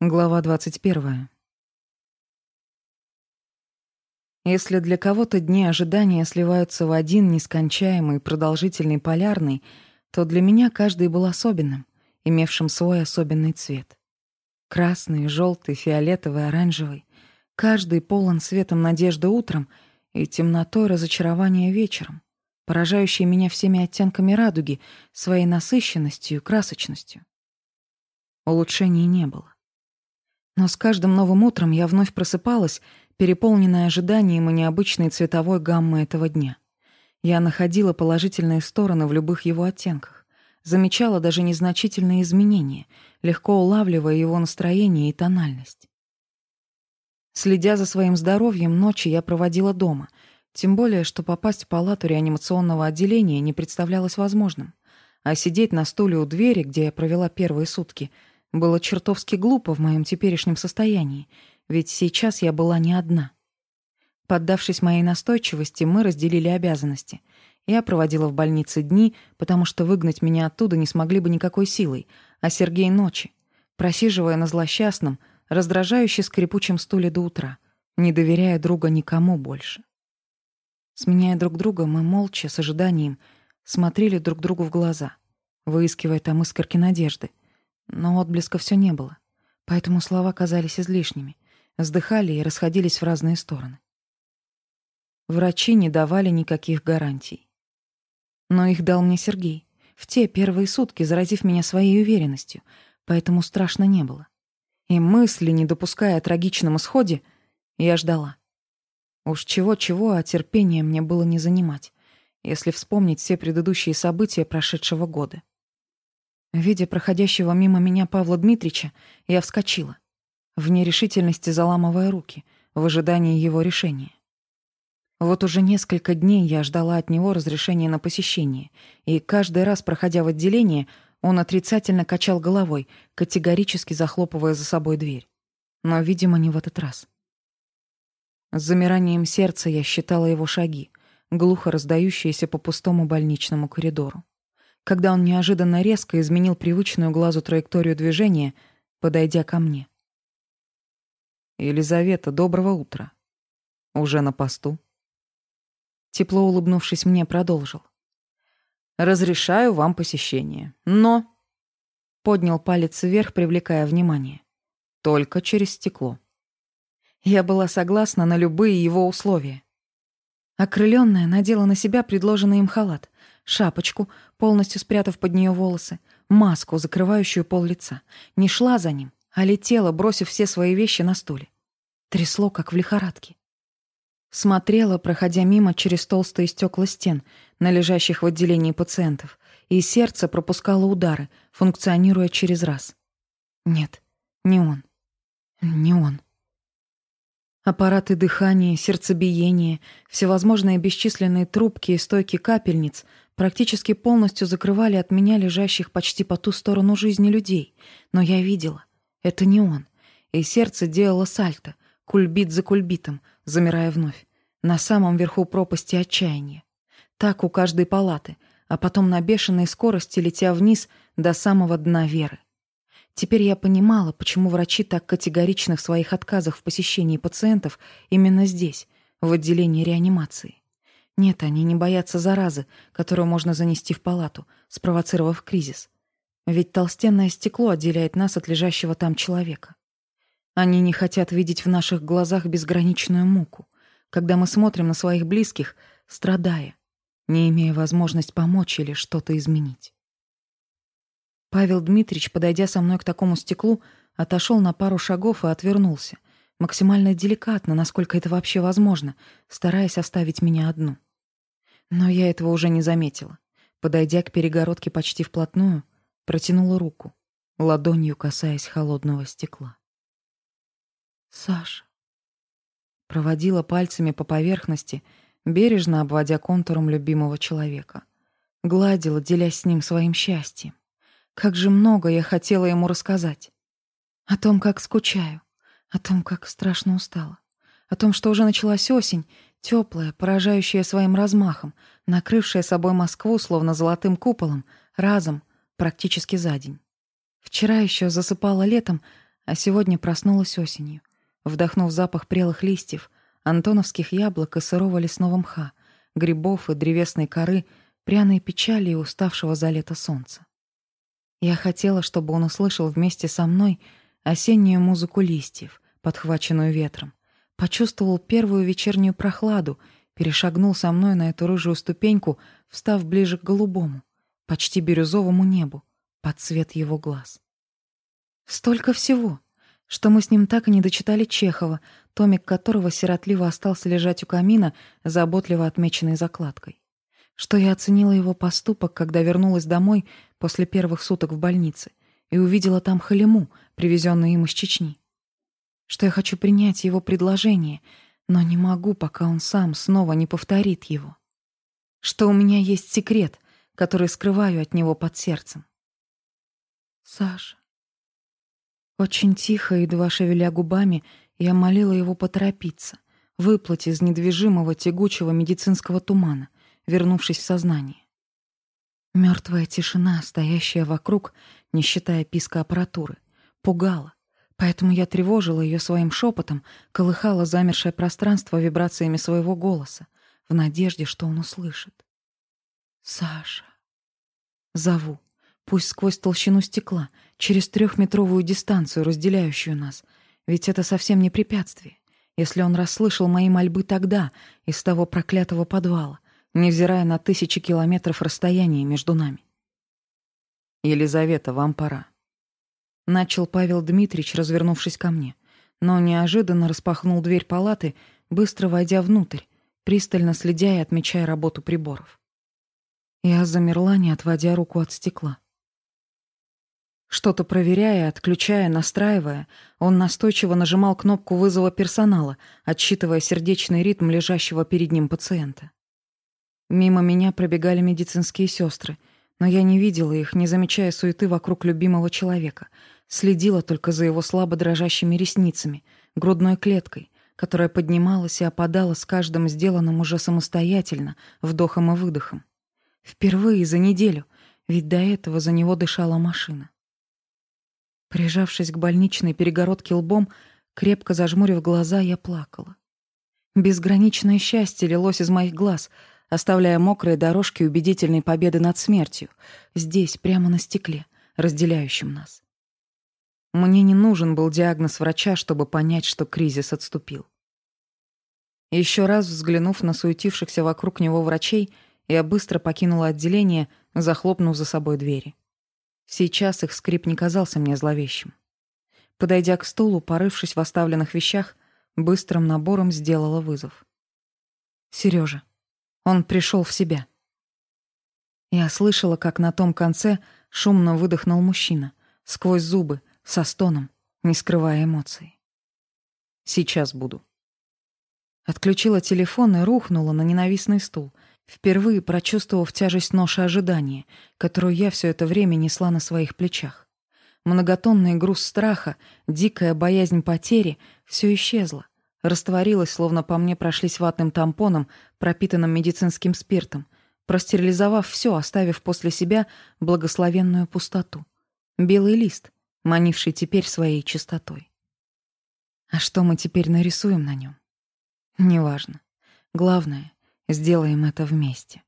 Глава 21. Если для кого-то дни ожидания сливаются в один нескончаемый продолжительный полярный, то для меня каждый был особенным, имевшим свой особенный цвет. Красный, желтый, фиолетовый, оранжевый. Каждый полон светом надежды утром и темнотой разочарования вечером, поражающий меня всеми оттенками радуги, своей насыщенностью и красочностью. Улучшений не было. Но с каждым новым утром я вновь просыпалась, переполненная ожиданием и необычной цветовой гаммы этого дня. Я находила положительные стороны в любых его оттенках, замечала даже незначительные изменения, легко улавливая его настроение и тональность. Следя за своим здоровьем, ночи я проводила дома, тем более, что попасть в палату реанимационного отделения не представлялось возможным, а сидеть на стуле у двери, где я провела первые сутки — было чертовски глупо в моем теперешнем состоянии, ведь сейчас я была не одна. Поддавшись моей настойчивости, мы разделили обязанности. Я проводила в больнице дни, потому что выгнать меня оттуда не смогли бы никакой силой, а Сергей — ночи, просиживая на злосчастном, раздражающе скрипучем стуле до утра, не доверяя друга никому больше. Сменяя друг друга, мы молча, с ожиданием, смотрели друг другу в глаза, выискивая там искорки надежды, но отблеска все не было, поэтому слова казались излишними, вздыхали и расходились в разные стороны. Врачи не давали никаких гарантий. Но их дал мне Сергей, в те первые сутки заразив меня своей уверенностью, поэтому страшно не было. И мысли, не допуская о трагичном исходе, я ждала. Уж чего-чего, а терпения мне было не занимать, если вспомнить все предыдущие события прошедшего года. Видя проходящего мимо меня Павла Дмитрича, я вскочила, в нерешительности заламывая руки, в ожидании его решения. Вот уже несколько дней я ждала от него разрешения на посещение, и каждый раз, проходя в отделение, он отрицательно качал головой, категорически захлопывая за собой дверь. Но, видимо, не в этот раз. С замиранием сердца я считала его шаги, глухо раздающиеся по пустому больничному коридору когда он неожиданно резко изменил привычную глазу траекторию движения, подойдя ко мне. «Елизавета, доброго утра. Уже на посту?» Тепло улыбнувшись мне, продолжил. «Разрешаю вам посещение, но...» Поднял палец вверх, привлекая внимание. «Только через стекло». Я была согласна на любые его условия. Окрыленная надела на себя предложенный им халат — шапочку, полностью спрятав под нее волосы, маску, закрывающую пол лица. Не шла за ним, а летела, бросив все свои вещи на стуле. Трясло, как в лихорадке. Смотрела, проходя мимо через толстые стекла стен, на лежащих в отделении пациентов, и сердце пропускало удары, функционируя через раз. Нет, не он. Не он. Аппараты дыхания, сердцебиения, всевозможные бесчисленные трубки и стойки капельниц практически полностью закрывали от меня лежащих почти по ту сторону жизни людей, но я видела, это не он, и сердце делало сальто, кульбит за кульбитом, замирая вновь, на самом верху пропасти отчаяния. Так у каждой палаты, а потом на бешеной скорости летя вниз до самого дна веры. Теперь я понимала, почему врачи так категоричны в своих отказах в посещении пациентов именно здесь, в отделении реанимации. Нет, они не боятся заразы, которую можно занести в палату, спровоцировав кризис. Ведь толстенное стекло отделяет нас от лежащего там человека. Они не хотят видеть в наших глазах безграничную муку, когда мы смотрим на своих близких, страдая, не имея возможность помочь или что-то изменить. Павел Дмитрич, подойдя со мной к такому стеклу, отошел на пару шагов и отвернулся, максимально деликатно, насколько это вообще возможно, стараясь оставить меня одну. Но я этого уже не заметила. Подойдя к перегородке почти вплотную, протянула руку, ладонью касаясь холодного стекла. «Саша!» Проводила пальцами по поверхности, бережно обводя контуром любимого человека. Гладила, делясь с ним своим счастьем. Как же много я хотела ему рассказать. О том, как скучаю, о том, как страшно устала, о том, что уже началась осень, теплая, поражающая своим размахом, накрывшая собой Москву словно золотым куполом, разом, практически за день. Вчера еще засыпала летом, а сегодня проснулась осенью, вдохнув запах прелых листьев, антоновских яблок и сырого лесного мха, грибов и древесной коры, пряной печали и уставшего за лето солнца. Я хотела, чтобы он услышал вместе со мной осеннюю музыку листьев, подхваченную ветром, Почувствовал первую вечернюю прохладу, перешагнул со мной на эту рыжую ступеньку, встав ближе к голубому, почти бирюзовому небу, под цвет его глаз. Столько всего, что мы с ним так и не дочитали Чехова, томик которого сиротливо остался лежать у камина, заботливо отмеченной закладкой. Что я оценила его поступок, когда вернулась домой после первых суток в больнице и увидела там халиму, привезенную им из Чечни что я хочу принять его предложение, но не могу, пока он сам снова не повторит его. Что у меня есть секрет, который скрываю от него под сердцем. Саша. Очень тихо, едва шевеля губами, я молила его поторопиться, выплыть из недвижимого тягучего медицинского тумана, вернувшись в сознание. Мертвая тишина, стоящая вокруг, не считая писка аппаратуры, пугала, Поэтому я тревожила ее своим шепотом, колыхала замершее пространство вибрациями своего голоса, в надежде, что он услышит. «Саша!» Зову, пусть сквозь толщину стекла, через трехметровую дистанцию, разделяющую нас, ведь это совсем не препятствие, если он расслышал мои мольбы тогда, из того проклятого подвала, невзирая на тысячи километров расстояния между нами. «Елизавета, вам пора» начал Павел Дмитрич, развернувшись ко мне, но неожиданно распахнул дверь палаты, быстро войдя внутрь, пристально следя и отмечая работу приборов. Я замерла, не отводя руку от стекла. Что-то проверяя, отключая, настраивая, он настойчиво нажимал кнопку вызова персонала, отсчитывая сердечный ритм лежащего перед ним пациента. Мимо меня пробегали медицинские сестры, но я не видела их, не замечая суеты вокруг любимого человека. Следила только за его слабо дрожащими ресницами, грудной клеткой, которая поднималась и опадала с каждым сделанным уже самостоятельно, вдохом и выдохом. Впервые за неделю, ведь до этого за него дышала машина. Прижавшись к больничной перегородке лбом, крепко зажмурив глаза, я плакала. Безграничное счастье лилось из моих глаз, оставляя мокрые дорожки убедительной победы над смертью, здесь, прямо на стекле, разделяющем нас. Мне не нужен был диагноз врача, чтобы понять, что кризис отступил. Еще раз взглянув на суетившихся вокруг него врачей, я быстро покинула отделение, захлопнув за собой двери. Сейчас их скрип не казался мне зловещим. Подойдя к столу, порывшись в оставленных вещах, быстрым набором сделала вызов. «Серёжа, он пришел в себя. Я слышала, как на том конце шумно выдохнул мужчина, сквозь зубы, со стоном, не скрывая эмоций. «Сейчас буду». Отключила телефон и рухнула на ненавистный стул, впервые прочувствовав тяжесть ноши ожидания, которую я все это время несла на своих плечах. Многотонный груз страха, дикая боязнь потери — все исчезло, Растворилась, словно по мне прошлись ватным тампоном, пропитанным медицинским спиртом, простерилизовав все, оставив после себя благословенную пустоту. Белый лист, манивший теперь своей чистотой. А что мы теперь нарисуем на нем? Неважно. Главное, сделаем это вместе.